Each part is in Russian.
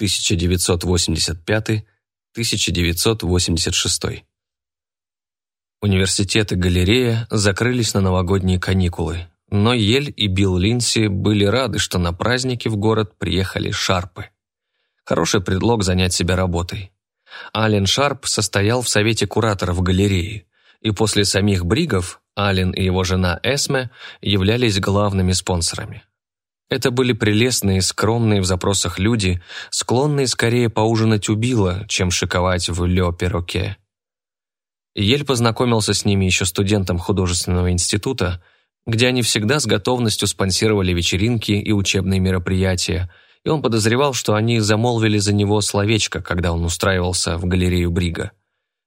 1985-1986. Университет и галерея закрылись на новогодние каникулы, но Ель и Билл Линси были рады, что на праздники в город приехали Шарпы. Хороший предлог занять себя работой. Ален Шарп состоял в совете кураторов галереи, и после самих Бригов Ален и его жена Эсме являлись главными спонсорами. Это были прелестные, скромные в запросах люди, склонные скорее поужинать у Билла, чем шиковать в Ле Пероке. Ель познакомился с ними еще студентом художественного института, где они всегда с готовностью спонсировали вечеринки и учебные мероприятия, и он подозревал, что они замолвили за него словечко, когда он устраивался в галерею Брига.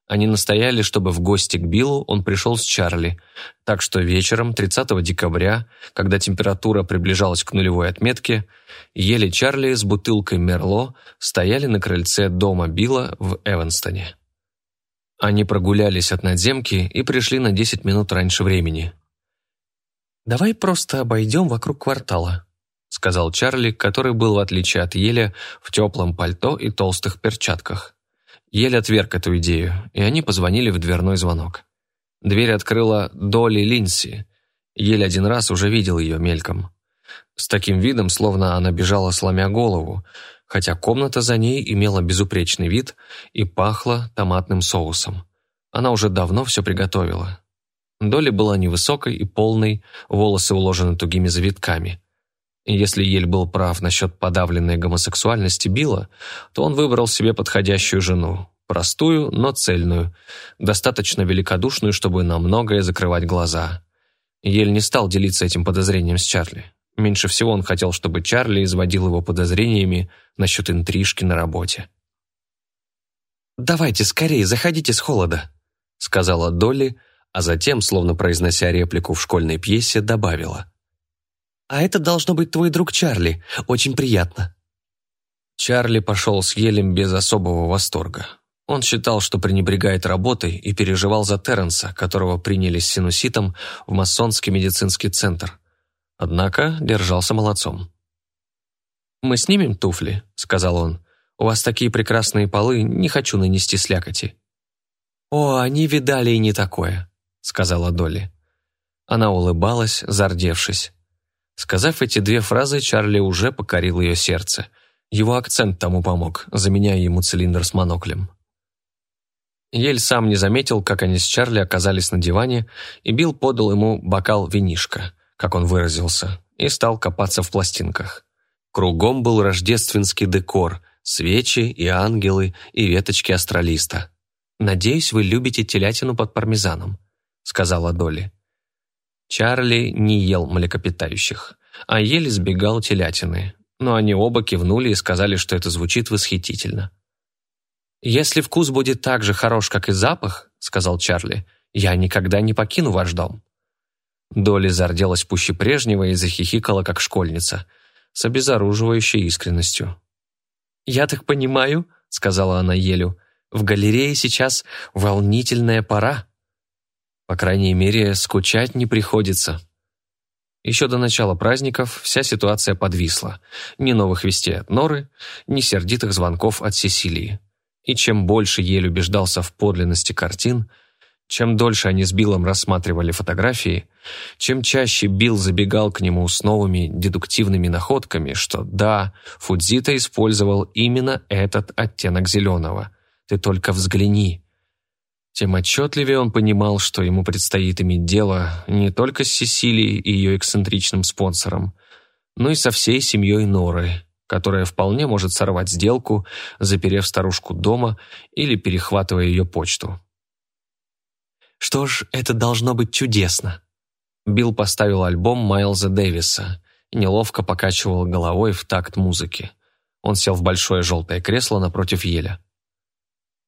Они настояли, чтобы в гости к Биллу он пришел с Чарли, так что вечером 30 декабря, когда температура приближалась к нулевой отметке, ели Чарли с бутылкой Мерло стояли на крыльце дома Билла в Эванстоне. Они прогулялись от надземки и пришли на 10 минут раньше времени. «Давай просто обойдем вокруг квартала», сказал Чарли, который был, в отличие от Еля, в теплом пальто и толстых перчатках. Еле отверг эту идею, и они позвонили в дверной звонок. Дверь открыла Долли Линси. Еле один раз уже видел ее мельком. С таким видом, словно она бежала сломя голову, хотя комната за ней имела безупречный вид и пахла томатным соусом. Она уже давно все приготовила. Долли была невысокой и полной, волосы уложены тугими завитками – если Ель был прав насчет подавленной гомосексуальности Билла, то он выбрал себе подходящую жену. Простую, но цельную. Достаточно великодушную, чтобы на многое закрывать глаза. Ель не стал делиться этим подозрением с Чарли. Меньше всего он хотел, чтобы Чарли изводил его подозрениями насчет интрижки на работе. «Давайте скорее, заходите с холода», — сказала Долли, а затем, словно произнося реплику в школьной пьесе, добавила — а это должно быть твой друг Чарли. Очень приятно». Чарли пошел с Елем без особого восторга. Он считал, что пренебрегает работой и переживал за Терренса, которого приняли с синуситом в масонский медицинский центр. Однако держался молодцом. «Мы снимем туфли», — сказал он. «У вас такие прекрасные полы, не хочу нанести слякоти». «О, они видали и не такое», — сказала Долли. Она улыбалась, зардевшись. Сказав эти две фразы, Чарли уже покорил ее сердце. Его акцент тому помог, заменяя ему цилиндр с моноклем. Ель сам не заметил, как они с Чарли оказались на диване, и Билл подал ему бокал винишка, как он выразился, и стал копаться в пластинках. Кругом был рождественский декор, свечи и ангелы, и веточки астралиста. «Надеюсь, вы любите телятину под пармезаном», — сказала Долли. Чарли не ел млекопитающих, а еле сбегал телятины, но они оба кивнули и сказали, что это звучит восхитительно. «Если вкус будет так же хорош, как и запах», — сказал Чарли, — «я никогда не покину ваш дом». Долли зарделась пуще прежнего и захихикала, как школьница, с обезоруживающей искренностью. «Я так понимаю», — сказала она Елю, — «в галерее сейчас волнительная пора». По крайней мере, скучать не приходится. Еще до начала праздников вся ситуация подвисла. Ни новых вестей от Норы, ни сердитых звонков от Сесилии. И чем больше Ель убеждался в подлинности картин, чем дольше они с Биллом рассматривали фотографии, чем чаще Билл забегал к нему с новыми дедуктивными находками, что да, Фудзита использовал именно этот оттенок зеленого. Ты только взгляни, тем отчетливее он понимал, что ему предстоит иметь дело не только с Сесилией и ее эксцентричным спонсором, но и со всей семьей Норы, которая вполне может сорвать сделку, заперев старушку дома или перехватывая ее почту. «Что ж, это должно быть чудесно!» Билл поставил альбом Майлза Дэвиса неловко покачивал головой в такт музыки. Он сел в большое желтое кресло напротив Еля.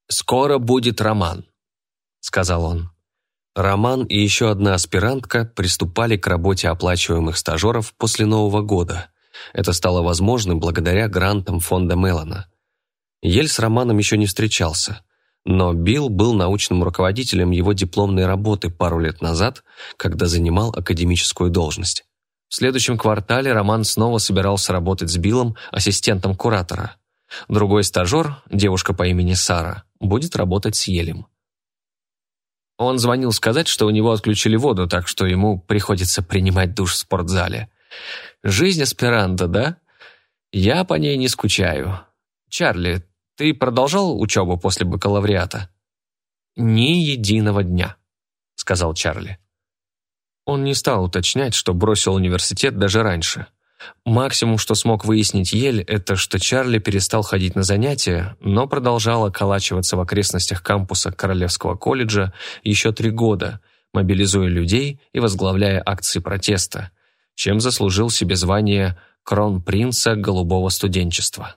«Скоро будет роман», — сказал он. Роман и еще одна аспирантка приступали к работе оплачиваемых стажеров после Нового года. Это стало возможным благодаря грантам фонда Меллона. Ель с Романом еще не встречался, но Билл был научным руководителем его дипломной работы пару лет назад, когда занимал академическую должность. В следующем квартале Роман снова собирался работать с Биллом ассистентом куратора. Другой стажер, девушка по имени Сара, будет работать с Елем. Он звонил сказать, что у него отключили воду, так что ему приходится принимать душ в спортзале. Жизнь аспиранта, да? Я по ней не скучаю. Чарли, ты продолжал учебу после бакалавриата? Ни единого дня, сказал Чарли. Он не стал уточнять, что бросил университет даже раньше. Максимум, что смог выяснить Ель, это что Чарли перестал ходить на занятия, но продолжал околачиваться в окрестностях кампуса Королевского колледжа еще три года, мобилизуя людей и возглавляя акции протеста, чем заслужил себе звание кронпринца голубого студенчества.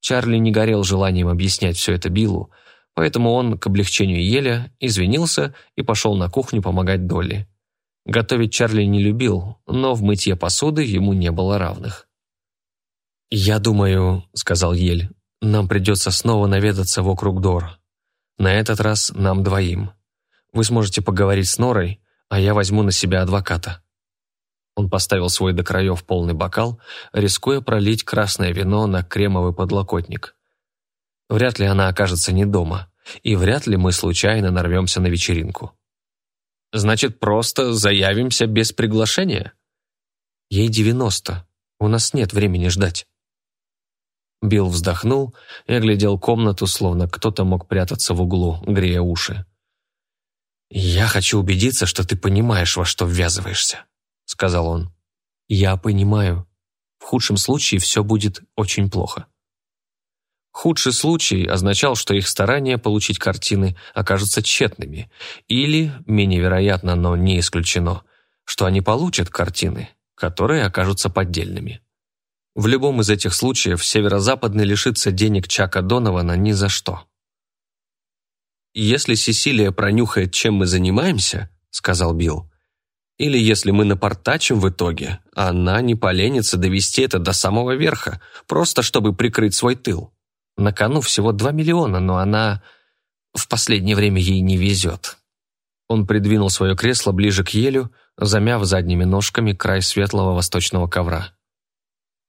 Чарли не горел желанием объяснять все это Биллу, поэтому он, к облегчению Еля, извинился и пошел на кухню помогать Долли. Готовить Чарли не любил, но в мытье посуды ему не было равных. «Я думаю», — сказал Ель, — «нам придется снова наведаться в округ Дор. На этот раз нам двоим. Вы сможете поговорить с Норой, а я возьму на себя адвоката». Он поставил свой до краев полный бокал, рискуя пролить красное вино на кремовый подлокотник. Вряд ли она окажется не дома, и вряд ли мы случайно нарвемся на вечеринку. Значит, просто заявимся без приглашения? Ей девяносто. У нас нет времени ждать. Билл вздохнул и оглядел комнату, словно кто-то мог прятаться в углу, грея уши. «Я хочу убедиться, что ты понимаешь, во что ввязываешься», — сказал он. «Я понимаю. В худшем случае все будет очень плохо». Худший случай означал, что их старания получить картины окажутся тщетными, или, менее вероятно, но не исключено, что они получат картины, которые окажутся поддельными. В любом из этих случаев северо-западный лишится денег Чака Донована ни за что. «Если Сесилия пронюхает, чем мы занимаемся», — сказал Билл, «или если мы напортачим в итоге, она не поленится довести это до самого верха, просто чтобы прикрыть свой тыл. На кону всего два миллиона, но она... В последнее время ей не везет. Он придвинул свое кресло ближе к елю, замяв задними ножками край светлого восточного ковра.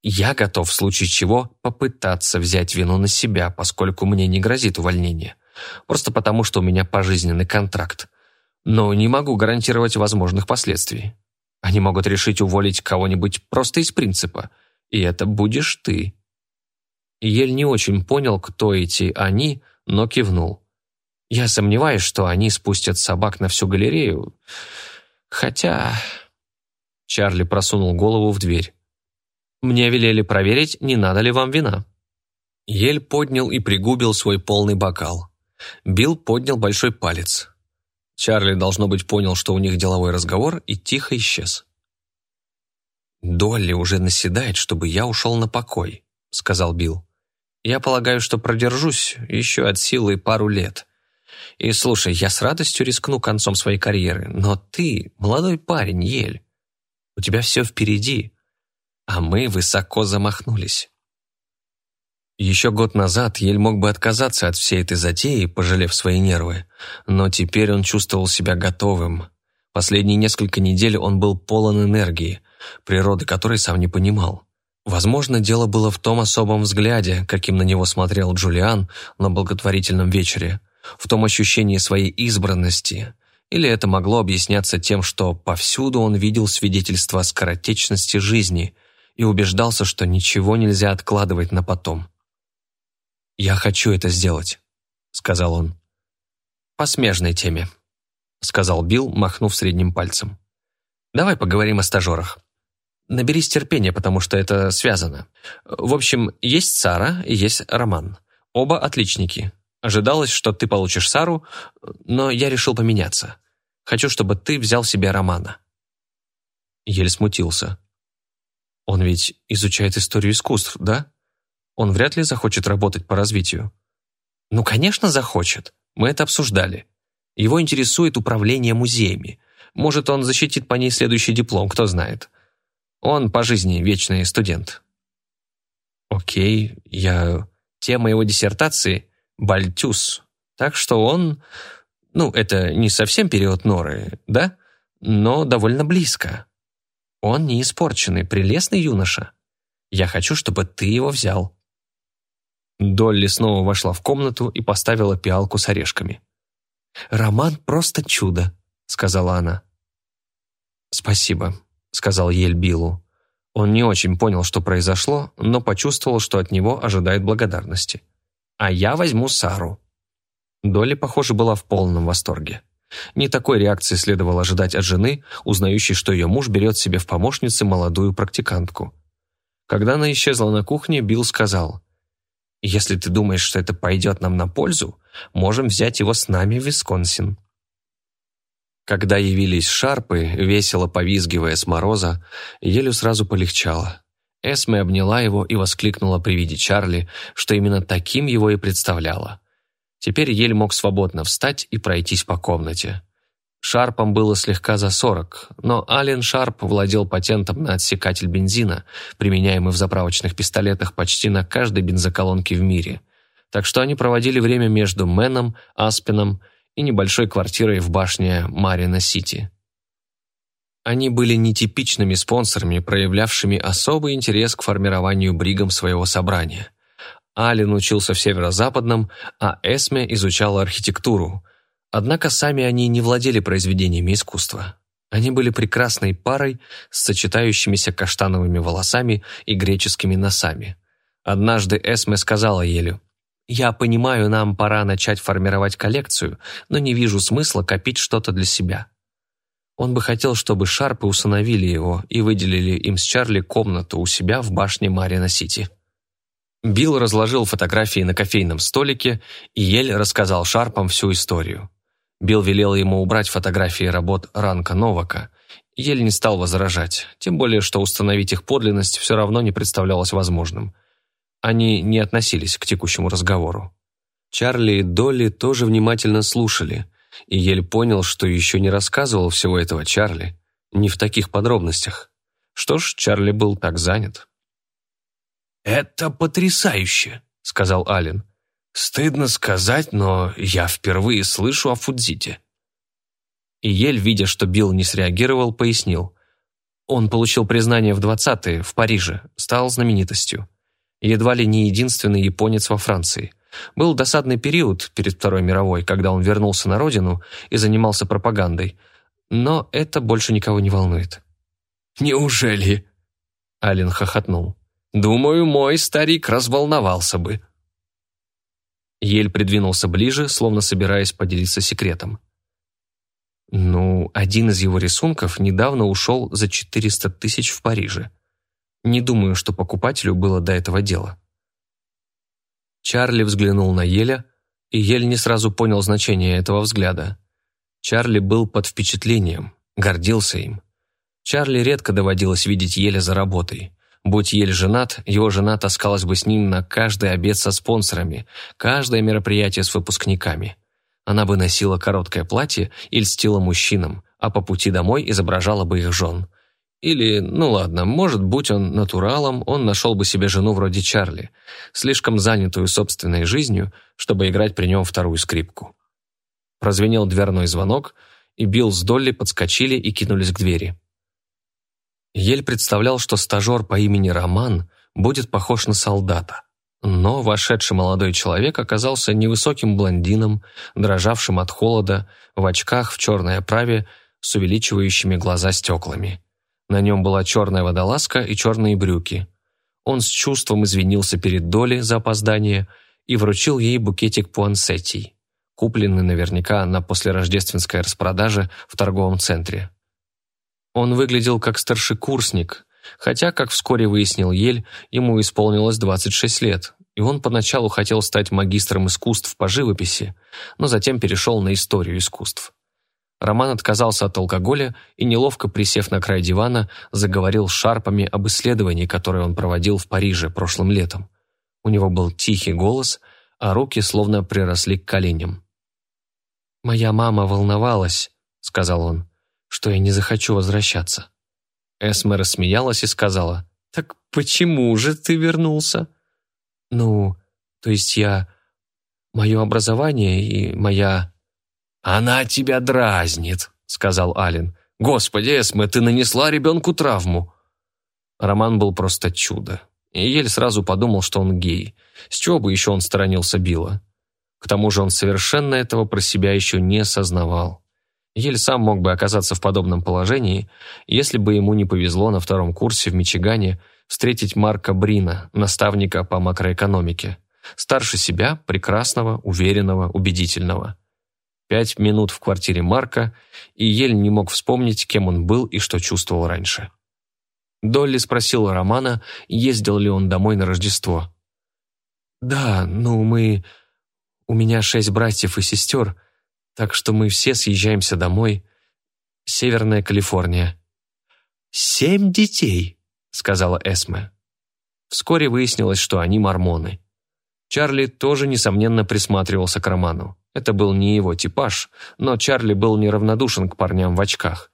«Я готов в случае чего попытаться взять вину на себя, поскольку мне не грозит увольнение. Просто потому, что у меня пожизненный контракт. Но не могу гарантировать возможных последствий. Они могут решить уволить кого-нибудь просто из принципа. И это будешь ты. Ель не очень понял, кто эти «они», но кивнул. Я сомневаюсь, что они спустят собак на всю галерею. Хотя... Чарли просунул голову в дверь. «Мне велели проверить, не надо ли вам вина». Ель поднял и пригубил свой полный бокал. Билл поднял большой палец. Чарли, должно быть, понял, что у них деловой разговор, и тихо исчез. «Долли уже наседает, чтобы я ушел на покой», — сказал Билл. Я полагаю, что продержусь еще от силы пару лет. И слушай, я с радостью рискну концом своей карьеры, но ты, молодой парень, Ель, у тебя все впереди, а мы высоко замахнулись. Еще год назад Ель мог бы отказаться от всей этой затеи, пожалев свои нервы, но теперь он чувствовал себя готовым. Последние несколько недель он был полон энергии, природы которой сам не понимал. Возможно, дело было в том особом взгляде, каким на него смотрел Джулиан на благотворительном вечере, в том ощущении своей избранности, или это могло объясняться тем, что повсюду он видел свидетельства скоротечности жизни и убеждался, что ничего нельзя откладывать на потом. «Я хочу это сделать», — сказал он. «По смежной теме», — сказал Билл, махнув средним пальцем. «Давай поговорим о стажерах. Наберись терпения, потому что это связано. В общем, есть Сара и есть Роман. Оба отличники. Ожидалось, что ты получишь Сару, но я решил поменяться. Хочу, чтобы ты взял себе Романа». Еле смутился. «Он ведь изучает историю искусств, да? Он вряд ли захочет работать по развитию». «Ну, конечно, захочет. Мы это обсуждали. Его интересует управление музеями. Может, он защитит по ней следующий диплом, кто знает. Он по жизни вечный студент. Окей, я... Тема его диссертации — Бальтюс. Так что он... Ну, это не совсем период Норы, да? Но довольно близко. Он не испорченный, прелестный юноша. Я хочу, чтобы ты его взял. Долли снова вошла в комнату и поставила пиалку с орешками. «Роман просто чудо», — сказала она. «Спасибо», — сказал Ель Биллу. Он не очень понял, что произошло, но почувствовал, что от него ожидает благодарности. «А я возьму Сару». Долли, похоже, была в полном восторге. Не такой реакции следовало ожидать от жены, узнающей, что ее муж берет себе в помощницы молодую практикантку. Когда она исчезла на кухне, Билл сказал, «Если ты думаешь, что это пойдет нам на пользу, можем взять его с нами в Висконсин». Когда явились шарпы, весело повизгивая с мороза, Елю сразу полегчало. Эсме обняла его и воскликнула при виде Чарли, что именно таким его и представляла. Теперь Ель мог свободно встать и пройтись по комнате. Шарпам было слегка за сорок, но Ален Шарп владел патентом на отсекатель бензина, применяемый в заправочных пистолетах почти на каждой бензоколонке в мире. Так что они проводили время между Мэном, Аспином и небольшой квартирой в башне Марина-Сити. Они были нетипичными спонсорами, проявлявшими особый интерес к формированию бригом своего собрания. Ален учился в северо-западном, а Эсме изучала архитектуру. Однако сами они не владели произведениями искусства. Они были прекрасной парой с сочетающимися каштановыми волосами и греческими носами. Однажды Эсме сказала Елю, «Я понимаю, нам пора начать формировать коллекцию, но не вижу смысла копить что-то для себя». Он бы хотел, чтобы Шарпы усыновили его и выделили им с Чарли комнату у себя в башне Марина-Сити. Билл разложил фотографии на кофейном столике, и Ель рассказал Шарпам всю историю. Билл велел ему убрать фотографии работ Ранка Новака. Ель не стал возражать, тем более, что установить их подлинность все равно не представлялось возможным. Они не относились к текущему разговору. Чарли и Долли тоже внимательно слушали, и Ель понял, что еще не рассказывал всего этого Чарли, не в таких подробностях. Что ж, Чарли был так занят. «Это потрясающе», — сказал Ален. «Стыдно сказать, но я впервые слышу о Фудзите». И Ель, видя, что Билл не среагировал, пояснил. Он получил признание в 20-е, в Париже, стал знаменитостью. Едва ли не единственный японец во Франции. Был досадный период перед Второй мировой, когда он вернулся на родину и занимался пропагандой. Но это больше никого не волнует. «Неужели?» Ален хохотнул. Думаю, мой старик разволновался бы». Ель придвинулся ближе, словно собираясь поделиться секретом. Ну, один из его рисунков недавно ушел за 400 тысяч в Париже. Не думаю, что покупателю было до этого дела. Чарли взглянул на Еля, и Ель не сразу понял значение этого взгляда. Чарли был под впечатлением, гордился им. Чарли редко доводилось видеть Еля за работой. Будь Ель женат, его жена таскалась бы с ним на каждый обед со спонсорами, каждое мероприятие с выпускниками. Она бы носила короткое платье и льстила мужчинам, а по пути домой изображала бы их жен. Или, ну ладно, может, будь он натуралом, он нашел бы себе жену вроде Чарли, слишком занятую собственной жизнью, чтобы играть при нем вторую скрипку. Прозвенел дверной звонок, и Билл с Долли подскочили и кинулись к двери. Ель представлял, что стажер по имени Роман будет похож на солдата. Но вошедший молодой человек оказался невысоким блондином, дрожавшим от холода, в очках в черной оправе с увеличивающими глаза стеклами. На нем была черная водолазка и черные брюки. Он с чувством извинился перед Доли за опоздание и вручил ей букетик пуансеттий, купленный наверняка на послерождественской распродаже в торговом центре. Он выглядел как старшекурсник, хотя, как вскоре выяснил Ель, ему исполнилось 26 лет, и он поначалу хотел стать магистром искусств по живописи, но затем перешел на историю искусств. Роман отказался от алкоголя и, неловко присев на край дивана, заговорил Шарпами об исследовании, которое он проводил в Париже прошлым летом. У него был тихий голос, а руки словно приросли к коленям. «Моя мама волновалась», — сказал он что я не захочу возвращаться. Эсме рассмеялась и сказала, «Так почему же ты вернулся?» «Ну, то есть я... Мое образование и моя...» «Она тебя дразнит», — сказал Ален. «Господи, Эсме, ты нанесла ребенку травму». Роман был просто чудо. И Ель сразу подумал, что он гей. С чего бы еще он сторонился Билла? К тому же он совершенно этого про себя еще не осознавал. Ель сам мог бы оказаться в подобном положении, если бы ему не повезло на втором курсе в Мичигане встретить Марка Брина, наставника по макроэкономике. Старше себя, прекрасного, уверенного, убедительного. Пять минут в квартире Марка, и Ель не мог вспомнить, кем он был и что чувствовал раньше. Долли спросила Романа, ездил ли он домой на Рождество. «Да, ну мы... У меня шесть братьев и сестер, так что мы все съезжаемся домой. Северная Калифорния». «Семь детей», — сказала Эсме. Вскоре выяснилось, что они мормоны. Чарли тоже, несомненно, присматривался к Роману. Это был не его типаж, но Чарли был неравнодушен к парням в очках.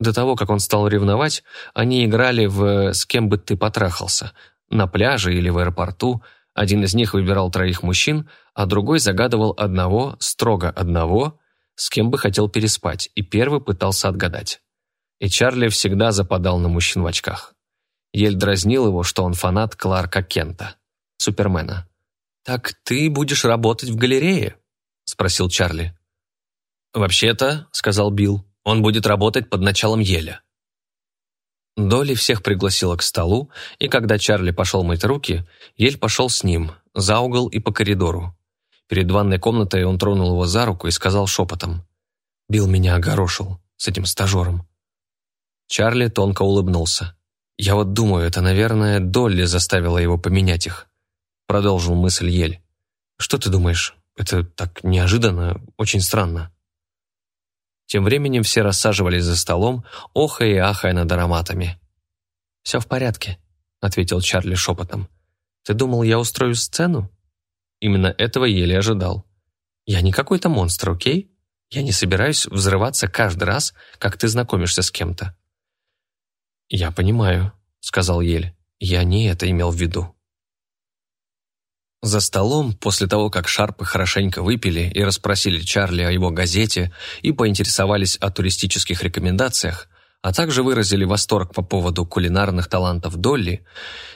До того, как он стал ревновать, они играли в «С кем бы ты потрахался» на пляже или в аэропорту. Один из них выбирал троих мужчин, а другой загадывал одного, строго одного, с кем бы хотел переспать, и первый пытался отгадать. И Чарли всегда западал на мужчин в очках. Ель дразнил его, что он фанат Кларка Кента, Супермена. «Так ты будешь работать в галерее?» – спросил Чарли. «Вообще-то», – сказал Билл, – «он будет работать под началом Еля». Долли всех пригласила к столу, и когда Чарли пошел мыть руки, Ель пошел с ним, за угол и по коридору. Перед ванной комнатой он тронул его за руку и сказал шепотом. «Билл меня огорошил с этим стажером». Чарли тонко улыбнулся. «Я вот думаю, это, наверное, Долли заставила его поменять их продолжил мысль Ель. «Что ты думаешь? Это так неожиданно, очень странно». Тем временем все рассаживались за столом, охая и ахая над ароматами. «Все в порядке», — ответил Чарли шепотом. «Ты думал, я устрою сцену?» Именно этого еле ожидал. «Я не какой-то монстр, окей? Я не собираюсь взрываться каждый раз, как ты знакомишься с кем-то». «Я понимаю», — сказал Ель. «Я не это имел в виду». За столом, после того, как Шарпы хорошенько выпили и расспросили Чарли о его газете и поинтересовались о туристических рекомендациях, а также выразили восторг по поводу кулинарных талантов Долли,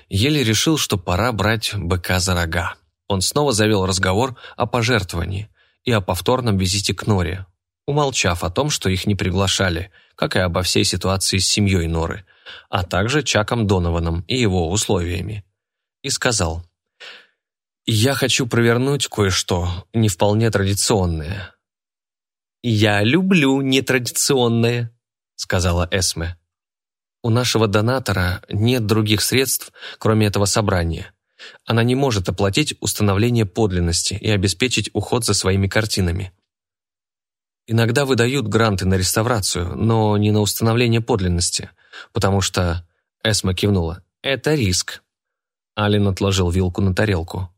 еле решил, что пора брать быка за рога. Он снова завел разговор о пожертвовании и о повторном визите к Норе, умолчав о том, что их не приглашали, как и обо всей ситуации с семьей Норы, а также Чаком Донованом и его условиями. И сказал – я хочу провернуть кое-что не вполне традиционное. «Я люблю нетрадиционное», — сказала Эсме. «У нашего донатора нет других средств, кроме этого собрания. Она не может оплатить установление подлинности и обеспечить уход за своими картинами. Иногда выдают гранты на реставрацию, но не на установление подлинности, потому что...» Эсма кивнула. «Это риск». Ален отложил вилку на тарелку.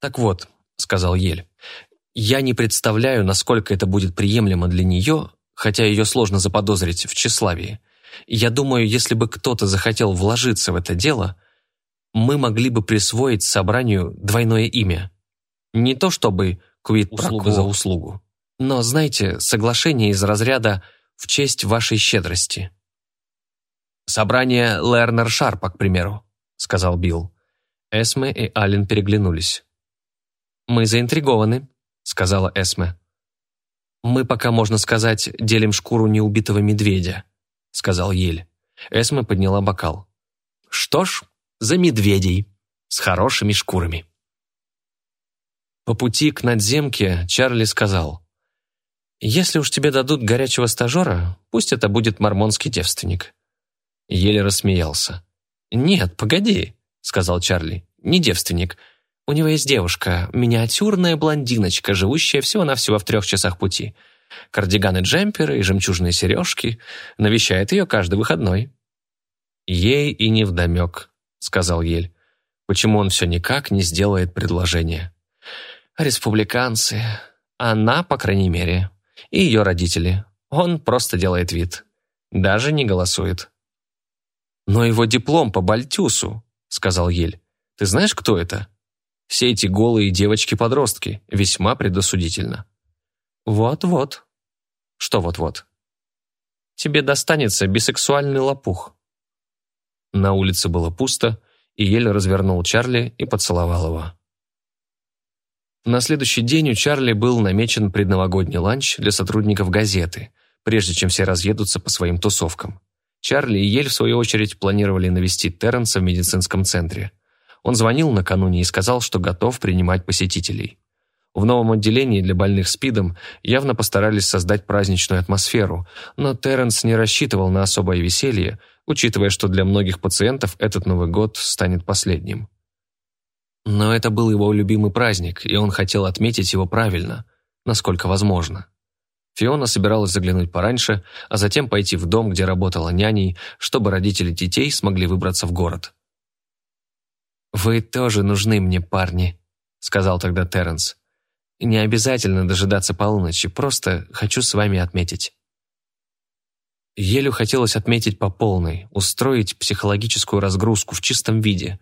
«Так вот», — сказал Ель, — «я не представляю, насколько это будет приемлемо для нее, хотя ее сложно заподозрить в тщеславии. Я думаю, если бы кто-то захотел вложиться в это дело, мы могли бы присвоить собранию двойное имя. Не то чтобы квит услуга за услугу, но, знаете, соглашение из разряда «в честь вашей щедрости». «Собрание Лернер Шарпа, к примеру», — сказал Билл. Эсме и Аллен переглянулись. «Мы заинтригованы», — сказала Эсме. «Мы пока, можно сказать, делим шкуру неубитого медведя», — сказал Ель. Эсме подняла бокал. «Что ж, за медведей, с хорошими шкурами». По пути к надземке Чарли сказал, «Если уж тебе дадут горячего стажера, пусть это будет мормонский девственник». Еле рассмеялся. «Нет, погоди», — сказал Чарли, — «не девственник, у него есть девушка, миниатюрная блондиночка, живущая всего-навсего в трех часах пути. Кардиганы джемперы и жемчужные сережки. Навещает ее каждый выходной». «Ей и не вдомек», — сказал Ель. «Почему он все никак не сделает предложение?» «Республиканцы. Она, по крайней мере. И ее родители. Он просто делает вид. Даже не голосует». «Но его диплом по Бальтюсу», — сказал Ель. «Ты знаешь, кто это?» Все эти голые девочки-подростки весьма предосудительно. Вот-вот. Что вот-вот? Тебе достанется бисексуальный лопух. На улице было пусто, и еле развернул Чарли и поцеловал его. На следующий день у Чарли был намечен предновогодний ланч для сотрудников газеты, прежде чем все разъедутся по своим тусовкам. Чарли и Ель, в свою очередь, планировали навестить Терренса в медицинском центре. Он звонил накануне и сказал, что готов принимать посетителей. В новом отделении для больных СПИДом явно постарались создать праздничную атмосферу, но Терренс не рассчитывал на особое веселье, учитывая, что для многих пациентов этот Новый год станет последним. Но это был его любимый праздник, и он хотел отметить его правильно, насколько возможно. Фиона собиралась заглянуть пораньше, а затем пойти в дом, где работала няней, чтобы родители детей смогли выбраться в город. «Вы тоже нужны мне, парни», — сказал тогда Терренс. «Не обязательно дожидаться полуночи, просто хочу с вами отметить». Елю хотелось отметить по полной, устроить психологическую разгрузку в чистом виде.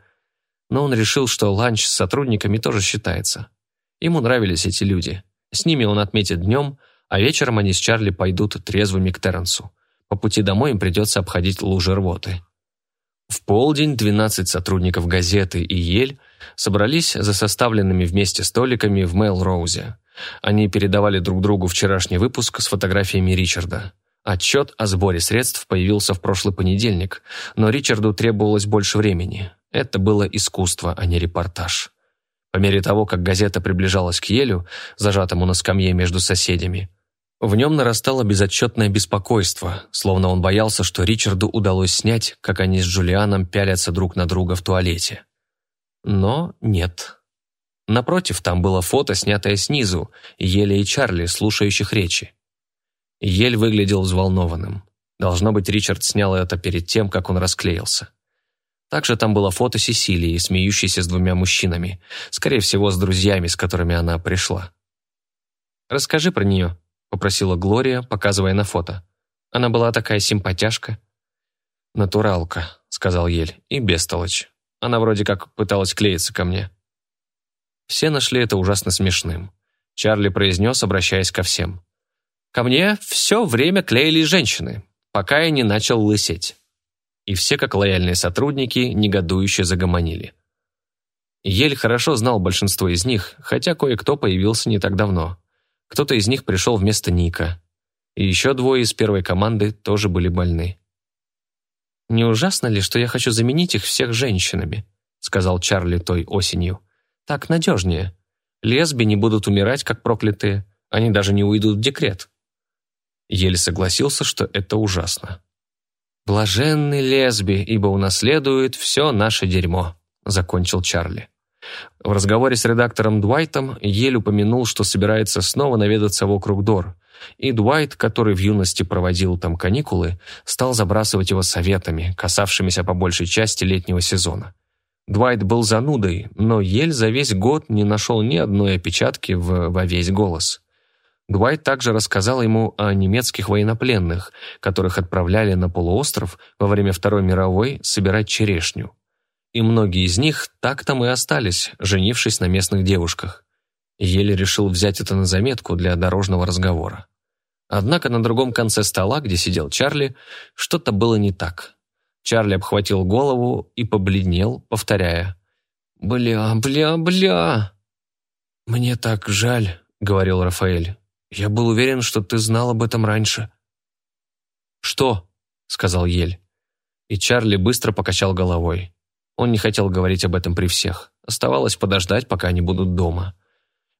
Но он решил, что ланч с сотрудниками тоже считается. Ему нравились эти люди. С ними он отметит днем — а вечером они с Чарли пойдут трезвыми к Терренсу. По пути домой им придется обходить лужи рвоты. В полдень 12 сотрудников газеты и Йель собрались за составленными вместе столиками в Мелроузе. Они передавали друг другу вчерашний выпуск с фотографиями Ричарда. Отчет о сборе средств появился в прошлый понедельник, но Ричарду требовалось больше времени. Это было искусство, а не репортаж. По мере того, как газета приближалась к Елю, зажатому на скамье между соседями, в нем нарастало безотчетное беспокойство, словно он боялся, что Ричарду удалось снять, как они с Джулианом пялятся друг на друга в туалете. Но нет. Напротив, там было фото, снятое снизу, Еля и Чарли, слушающих речи. Ель выглядел взволнованным. Должно быть, Ричард снял это перед тем, как он расклеился. Также там было фото Сесилии, смеющейся с двумя мужчинами, скорее всего, с друзьями, с которыми она пришла. «Расскажи про нее», попросила Глория, показывая на фото. Она была такая симпатяшка. «Натуралка», — сказал Ель, — «и бестолочь. Она вроде как пыталась клеиться ко мне». Все нашли это ужасно смешным. Чарли произнес, обращаясь ко всем. «Ко мне все время клеились женщины, пока я не начал лысеть». И все, как лояльные сотрудники, негодующе загомонили. Ель хорошо знал большинство из них, хотя кое-кто появился не так давно. Кто-то из них пришел вместо Ника. И еще двое из первой команды тоже были больны. «Не ужасно ли, что я хочу заменить их всех женщинами?» сказал Чарли той осенью. «Так надежнее. Лесби не будут умирать, как проклятые. Они даже не уйдут в декрет». Еле согласился, что это ужасно. «Блаженный лесби, ибо унаследует все наше дерьмо», закончил Чарли. В разговоре с редактором Дуайтом Ель упомянул, что собирается снова наведаться в округ Дор, и Дуайт, который в юности проводил там каникулы, стал забрасывать его советами, касавшимися по большей части летнего сезона. Дуайт был занудой, но Ель за весь год не нашел ни одной опечатки в «Во весь голос». Дуайт также рассказал ему о немецких военнопленных, которых отправляли на полуостров во время Второй мировой собирать черешню и многие из них так там и остались, женившись на местных девушках. Еле решил взять это на заметку для дорожного разговора. Однако на другом конце стола, где сидел Чарли, что-то было не так. Чарли обхватил голову и побледнел, повторяя «Бля, бля, бля!» «Мне так жаль», — говорил Рафаэль. «Я был уверен, что ты знал об этом раньше». «Что?» — сказал Ель. И Чарли быстро покачал головой. Он не хотел говорить об этом при всех. Оставалось подождать, пока они будут дома.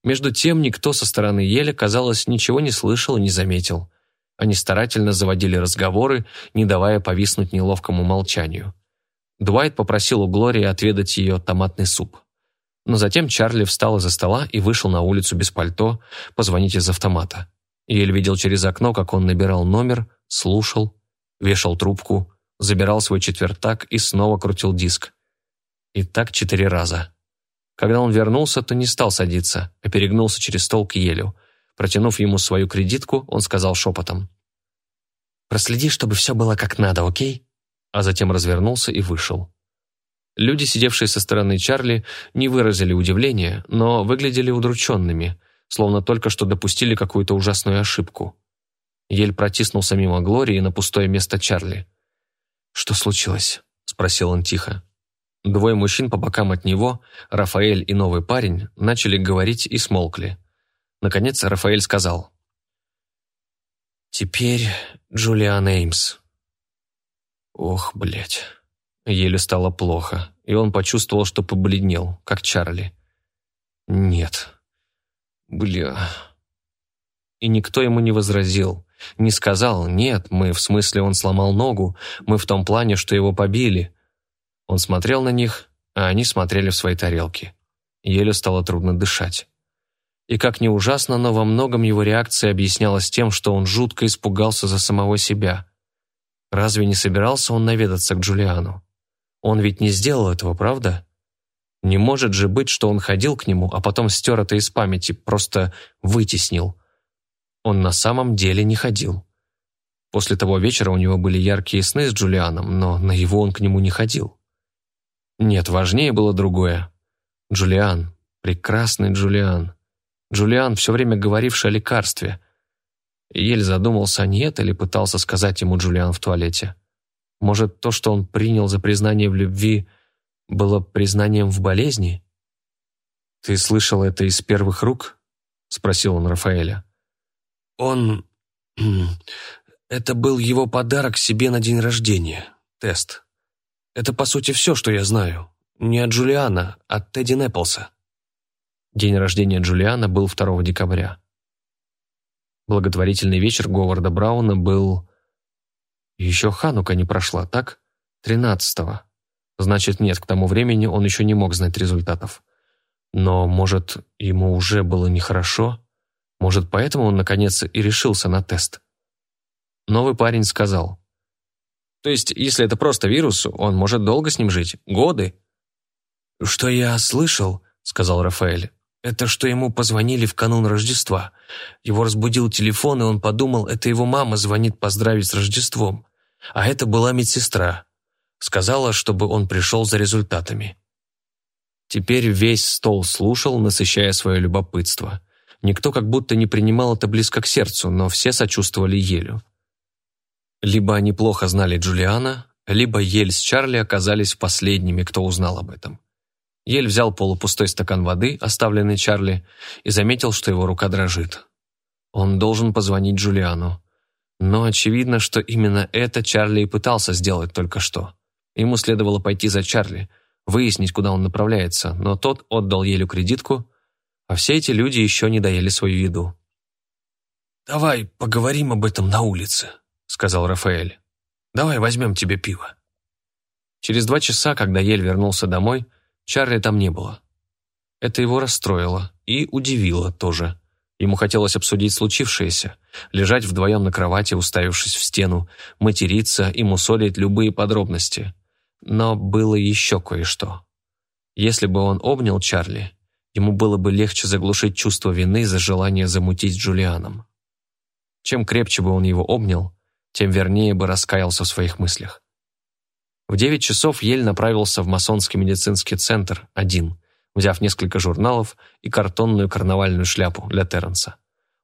Между тем, никто со стороны Еля, казалось, ничего не слышал и не заметил. Они старательно заводили разговоры, не давая повиснуть неловкому молчанию. Дуайт попросил у Глории отведать ее томатный суп. Но затем Чарли встал из-за стола и вышел на улицу без пальто, позвонить из автомата. Ель видел через окно, как он набирал номер, слушал, вешал трубку, забирал свой четвертак и снова крутил диск. И так четыре раза. Когда он вернулся, то не стал садиться, а перегнулся через стол к Елю. Протянув ему свою кредитку, он сказал шепотом. «Проследи, чтобы все было как надо, окей?» А затем развернулся и вышел. Люди, сидевшие со стороны Чарли, не выразили удивления, но выглядели удрученными, словно только что допустили какую-то ужасную ошибку. Ель протиснулся мимо Глории на пустое место Чарли. «Что случилось?» – спросил он тихо. Двое мужчин по бокам от него, Рафаэль и новый парень, начали говорить и смолкли. Наконец Рафаэль сказал. «Теперь Джулиан Эймс». Ох, блядь. Еле стало плохо, и он почувствовал, что побледнел, как Чарли. «Нет. Бля...» И никто ему не возразил. Не сказал «нет, мы, в смысле он сломал ногу, мы в том плане, что его побили». Он смотрел на них, а они смотрели в свои тарелки. Еле стало трудно дышать. И как ни ужасно, но во многом его реакция объяснялась тем, что он жутко испугался за самого себя. Разве не собирался он наведаться к Джулиану? Он ведь не сделал этого, правда? Не может же быть, что он ходил к нему, а потом стер это из памяти, просто вытеснил. Он на самом деле не ходил. После того вечера у него были яркие сны с Джулианом, но на его он к нему не ходил. Нет, важнее было другое. Джулиан, прекрасный Джулиан. Джулиан, все время говоривший о лекарстве. Ель задумался, не это ли пытался сказать ему Джулиан в туалете. Может, то, что он принял за признание в любви, было признанием в болезни? «Ты слышал это из первых рук?» — спросил он Рафаэля. «Он... Это был его подарок себе на день рождения. Тест. Это, по сути, все, что я знаю. Не от Джулиана, а от Тедди Нэпплса». День рождения Джулиана был 2 декабря. Благотворительный вечер Говарда Брауна был... Еще Ханука не прошла, так? Тринадцатого. Значит, нет, к тому времени он еще не мог знать результатов. Но, может, ему уже было нехорошо? Может, поэтому он, наконец, и решился на тест? Новый парень сказал. То есть, если это просто вирус, он может долго с ним жить? Годы? «Что я слышал», — сказал Рафаэль, это что ему позвонили в канун Рождества. Его разбудил телефон, и он подумал, это его мама звонит поздравить с Рождеством. А это была медсестра. Сказала, чтобы он пришел за результатами. Теперь весь стол слушал, насыщая свое любопытство. Никто как будто не принимал это близко к сердцу, но все сочувствовали Елю. Либо они плохо знали Джулиана, либо Ель с Чарли оказались последними, кто узнал об этом. Ель взял полупустой стакан воды, оставленный Чарли, и заметил, что его рука дрожит. Он должен позвонить Джулиану. Но очевидно, что именно это Чарли и пытался сделать только что. Ему следовало пойти за Чарли, выяснить, куда он направляется, но тот отдал Елю кредитку, а все эти люди еще не доели свою еду. «Давай поговорим об этом на улице», — сказал Рафаэль. «Давай возьмем тебе пиво». Через два часа, когда Ель вернулся домой, Чарли там не было. Это его расстроило и удивило тоже. Ему хотелось обсудить случившееся, лежать вдвоем на кровати, уставившись в стену, материться и мусолить любые подробности. Но было еще кое-что. Если бы он обнял Чарли, ему было бы легче заглушить чувство вины за желание замутить Джулианом. Чем крепче бы он его обнял, тем вернее бы раскаялся в своих мыслях. В девять часов Ель направился в масонский медицинский центр один, взяв несколько журналов и картонную карнавальную шляпу для Терренса.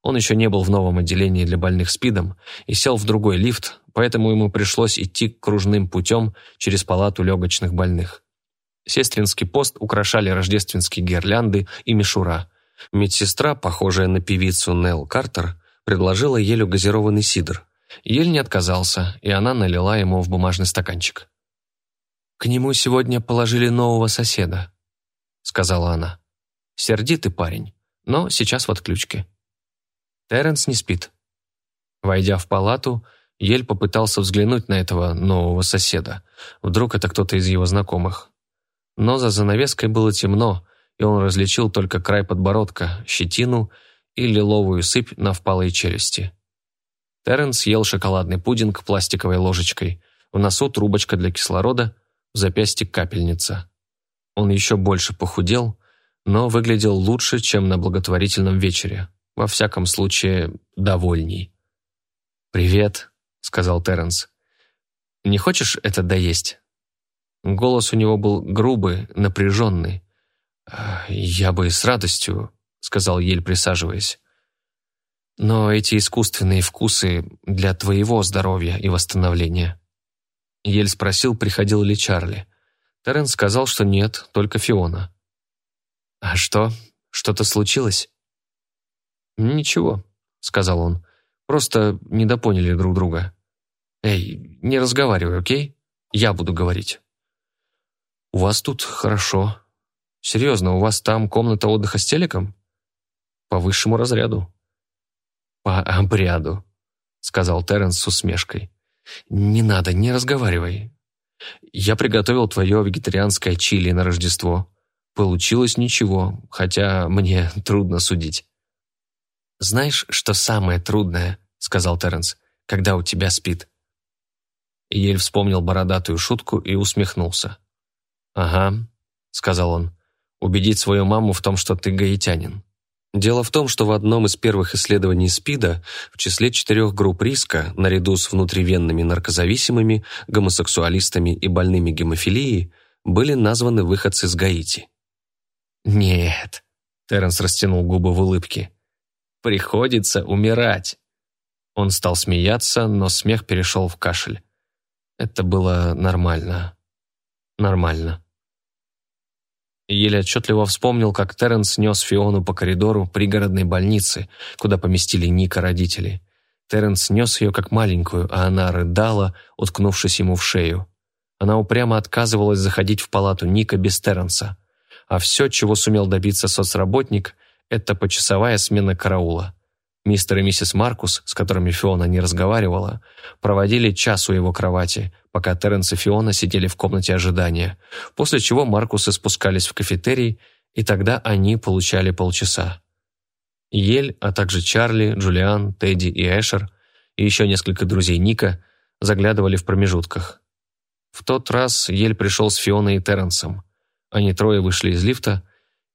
Он еще не был в новом отделении для больных СПИДом и сел в другой лифт, поэтому ему пришлось идти кружным путем через палату легочных больных. Сестринский пост украшали рождественские гирлянды и мишура. Медсестра, похожая на певицу Нелл Картер, предложила Елю газированный сидр. Ель не отказался, и она налила ему в бумажный стаканчик. «К нему сегодня положили нового соседа», — сказала она. «Сердитый парень, но сейчас в отключке». Терренс не спит. Войдя в палату, Ель попытался взглянуть на этого нового соседа. Вдруг это кто-то из его знакомых. Но за занавеской было темно, и он различил только край подбородка, щетину и лиловую сыпь на впалой челюсти. Терренс ел шоколадный пудинг пластиковой ложечкой, в носу трубочка для кислорода, в запястье капельница. Он еще больше похудел, но выглядел лучше, чем на благотворительном вечере. Во всяком случае, довольней. «Привет», — сказал Терренс. «Не хочешь это доесть?» Голос у него был грубый, напряженный. «Я бы с радостью», — сказал Ель, присаживаясь. «Но эти искусственные вкусы для твоего здоровья и восстановления». Ель спросил, приходил ли Чарли. Терренс сказал, что нет, только Фиона. «А что? Что-то случилось?» «Ничего», — сказал он. «Просто недопоняли друг друга. Эй, не разговаривай, окей? Я буду говорить». «У вас тут хорошо. Серьезно, у вас там комната отдыха с телеком?» «По высшему разряду». «По обряду», — сказал Терренс с усмешкой. «Не надо, не разговаривай. Я приготовил твое вегетарианское чили на Рождество. Получилось ничего, хотя мне трудно судить». «Знаешь, что самое трудное?» — сказал Терренс, — «когда у тебя спит». Ель вспомнил бородатую шутку и усмехнулся. «Ага», — сказал он, — «убедить свою маму в том, что ты гаитянин». Дело в том, что в одном из первых исследований СПИДа в числе четырех групп риска, наряду с внутривенными наркозависимыми, гомосексуалистами и больными гемофилией, были названы выходцы с Гаити. «Нет», — Терренс растянул губы в улыбке, — «приходится умирать». Он стал смеяться, но смех перешел в кашель. Это было нормально. Нормально. Еле отчетливо вспомнил, как Терренс нес Фиону по коридору пригородной больницы, куда поместили Ника родители. Терренс нес ее как маленькую, а она рыдала, уткнувшись ему в шею. Она упрямо отказывалась заходить в палату Ника без Терренса. А все, чего сумел добиться соцработник, это почасовая смена караула. Мистер и миссис Маркус, с которыми Фиона не разговаривала, проводили час у его кровати, пока Терренс и Фиона сидели в комнате ожидания, после чего Маркусы спускались в кафетерий, и тогда они получали полчаса. Ель, а также Чарли, Джулиан, Тедди и Эшер, и еще несколько друзей Ника, заглядывали в промежутках. В тот раз Ель пришел с Фионой и Терренсом. Они трое вышли из лифта,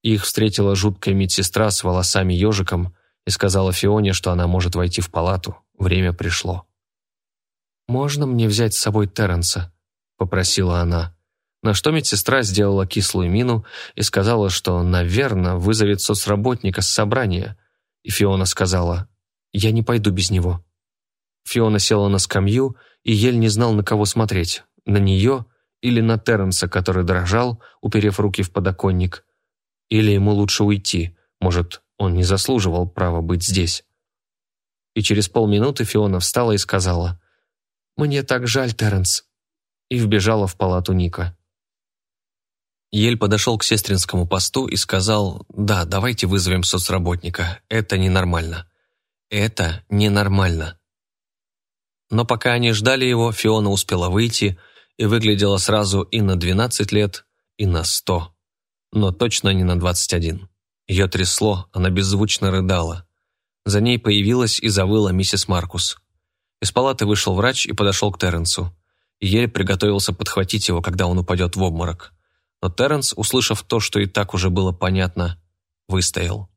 их встретила жуткая медсестра с волосами-ежиком, и сказала Фионе, что она может войти в палату. Время пришло. «Можно мне взять с собой Терренса?» – попросила она. На что медсестра сделала кислую мину и сказала, что, наверное, вызовет соцработника с собрания. И Фиона сказала, «Я не пойду без него». Фиона села на скамью, и Ель не знал, на кого смотреть, на нее или на Терренса, который дрожал, уперев руки в подоконник. Или ему лучше уйти, может, он не заслуживал права быть здесь. И через полминуты Фиона встала и сказала «Мне так жаль, Терренс», и вбежала в палату Ника. Ель подошел к сестринскому посту и сказал «Да, давайте вызовем соцработника, это ненормально». Это ненормально. Но пока они ждали его, Фиона успела выйти и выглядела сразу и на 12 лет, и на 100, но точно не на 21. Ее трясло, она беззвучно рыдала. За ней появилась и завыла миссис Маркус. Из палаты вышел врач и подошел к Терренсу. Еле приготовился подхватить его, когда он упадет в обморок. Но Терренс, услышав то, что и так уже было понятно, выстоял.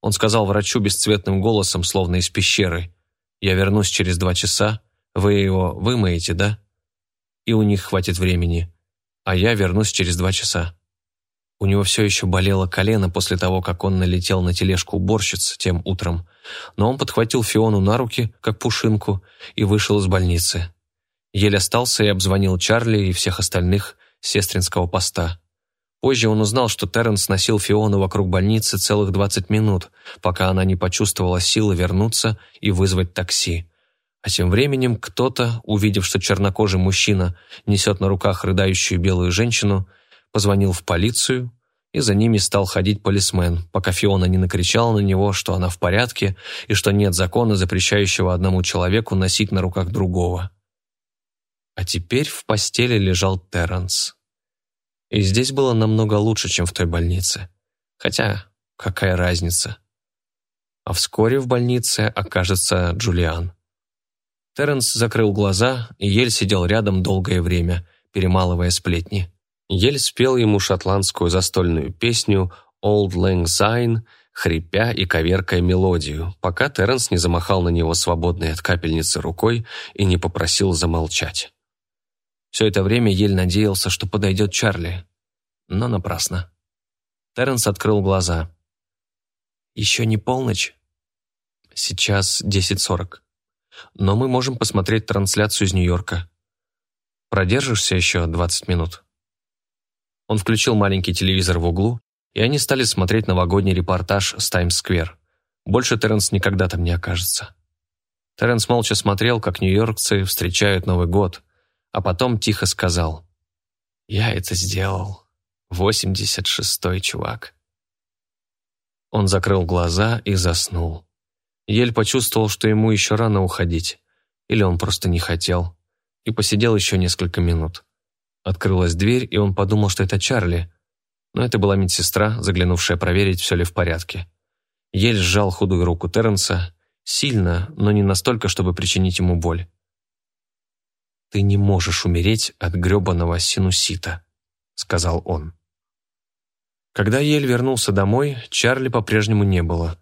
Он сказал врачу бесцветным голосом, словно из пещеры, «Я вернусь через два часа, вы его вымоете, да? И у них хватит времени, а я вернусь через два часа». У него все еще болело колено после того, как он налетел на тележку уборщиц тем утром, но он подхватил Фиону на руки, как пушинку, и вышел из больницы. Еле остался и обзвонил Чарли и всех остальных сестринского поста. Позже он узнал, что Терренс носил Фиону вокруг больницы целых 20 минут, пока она не почувствовала силы вернуться и вызвать такси. А тем временем кто-то, увидев, что чернокожий мужчина несет на руках рыдающую белую женщину, позвонил в полицию, и за ними стал ходить полисмен, пока Фиона не накричала на него, что она в порядке и что нет закона, запрещающего одному человеку носить на руках другого. А теперь в постели лежал Терренс. И здесь было намного лучше, чем в той больнице. Хотя, какая разница? А вскоре в больнице окажется Джулиан. Терренс закрыл глаза, и Ель сидел рядом долгое время, перемалывая сплетни. Ель спел ему шотландскую застольную песню «Old Lang Syne», хрипя и коверкая мелодию, пока Терренс не замахал на него свободной от капельницы рукой и не попросил замолчать. Все это время Ель надеялся, что подойдет Чарли, но напрасно. Терренс открыл глаза. «Еще не полночь?» «Сейчас 10.40. Но мы можем посмотреть трансляцию из Нью-Йорка. Продержишься еще 20 минут?» Он включил маленький телевизор в углу, и они стали смотреть новогодний репортаж с Таймс-сквер. Больше Терренс никогда там не окажется. Терренс молча смотрел, как нью-йоркцы встречают Новый год, а потом тихо сказал «Я это сделал. 86-й чувак». Он закрыл глаза и заснул. Ель почувствовал, что ему еще рано уходить, или он просто не хотел, и посидел еще несколько минут. Открылась дверь, и он подумал, что это Чарли, но это была медсестра, заглянувшая проверить, все ли в порядке. Ель сжал худую руку Терренса, сильно, но не настолько, чтобы причинить ему боль. «Ты не можешь умереть от гребаного синусита», — сказал он. Когда Ель вернулся домой, Чарли по-прежнему не было.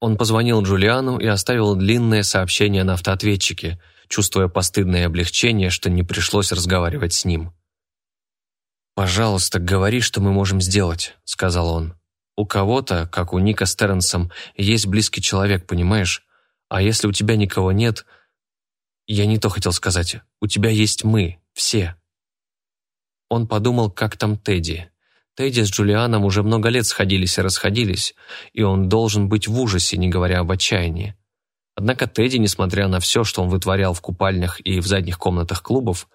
Он позвонил Джулиану и оставил длинное сообщение на автоответчике, чувствуя постыдное облегчение, что не пришлось разговаривать с ним. «Пожалуйста, говори, что мы можем сделать», — сказал он. «У кого-то, как у Ника с Терренсом, есть близкий человек, понимаешь? А если у тебя никого нет...» «Я не то хотел сказать. У тебя есть мы, все». Он подумал, как там Тедди. Тедди с Джулианом уже много лет сходились и расходились, и он должен быть в ужасе, не говоря об отчаянии. Однако Тедди, несмотря на все, что он вытворял в купальнях и в задних комнатах клубов,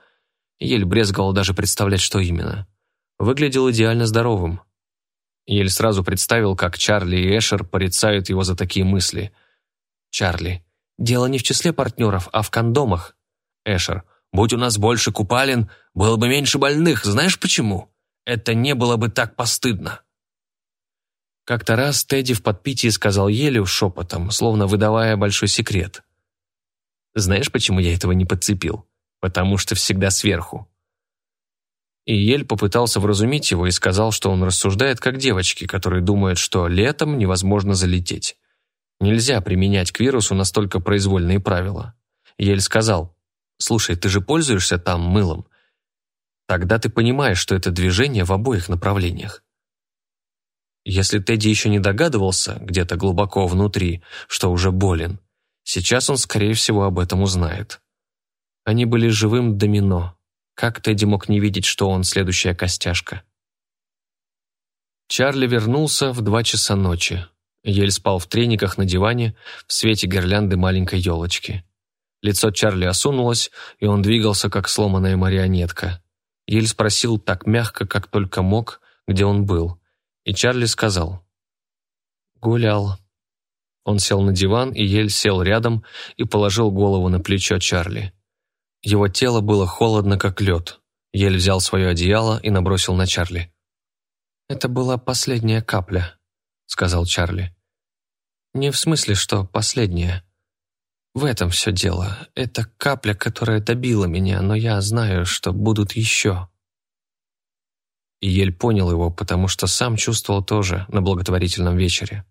еле брезговал даже представлять, что именно. Выглядел идеально здоровым. Ель сразу представил, как Чарли и Эшер порицают его за такие мысли. Чарли. Дело не в числе партнеров, а в кондомах. Эшер. Будь у нас больше купалин, было бы меньше больных. Знаешь почему? Это не было бы так постыдно. Как-то раз Тедди в подпитии сказал Елю шепотом, словно выдавая большой секрет. «Знаешь, почему я этого не подцепил? Потому что всегда сверху». И Ель попытался вразумить его и сказал, что он рассуждает как девочки, которые думают, что летом невозможно залететь. Нельзя применять к вирусу настолько произвольные правила. Ель сказал, «Слушай, ты же пользуешься там мылом. Тогда ты понимаешь, что это движение в обоих направлениях. Если Тедди еще не догадывался, где-то глубоко внутри, что уже болен, сейчас он, скорее всего, об этом узнает. Они были живым домино. Как Тедди мог не видеть, что он следующая костяшка? Чарли вернулся в два часа ночи. Ель спал в трениках на диване в свете гирлянды маленькой елочки. Лицо Чарли осунулось, и он двигался, как сломанная марионетка. Ель спросил так мягко, как только мог, где он был, и Чарли сказал «Гулял». Он сел на диван, и Ель сел рядом и положил голову на плечо Чарли. Его тело было холодно, как лед. Ель взял свое одеяло и набросил на Чарли. «Это была последняя капля», — сказал Чарли. «Не в смысле, что последняя. В этом все дело. Это капля, которая добила меня, но я знаю, что будут еще. И Ель понял его, потому что сам чувствовал тоже на благотворительном вечере.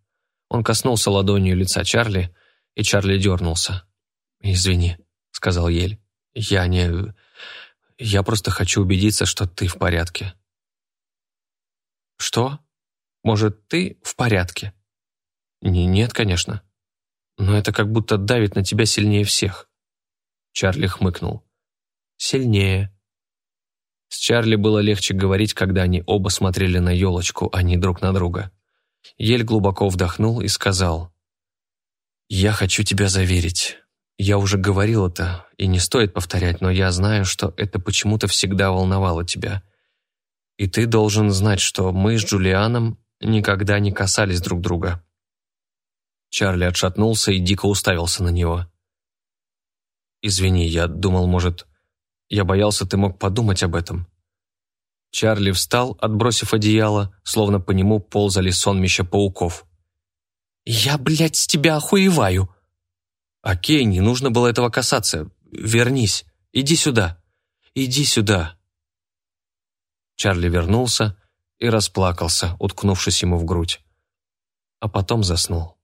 Он коснулся ладонью лица Чарли, и Чарли дернулся. «Извини», — сказал Ель. «Я не... Я просто хочу убедиться, что ты в порядке». «Что? Может, ты в порядке?» не, «Нет, конечно но это как будто давит на тебя сильнее всех». Чарли хмыкнул. «Сильнее». С Чарли было легче говорить, когда они оба смотрели на елочку, а не друг на друга. Ель глубоко вдохнул и сказал, «Я хочу тебя заверить. Я уже говорил это, и не стоит повторять, но я знаю, что это почему-то всегда волновало тебя. И ты должен знать, что мы с Джулианом никогда не касались друг друга. Чарли отшатнулся и дико уставился на него. «Извини, я думал, может... Я боялся, ты мог подумать об этом». Чарли встал, отбросив одеяло, словно по нему ползали сонмища пауков. «Я, блядь, с тебя охуеваю!» «Окей, не нужно было этого касаться. Вернись. Иди сюда. Иди сюда». Чарли вернулся и расплакался, уткнувшись ему в грудь. А потом заснул.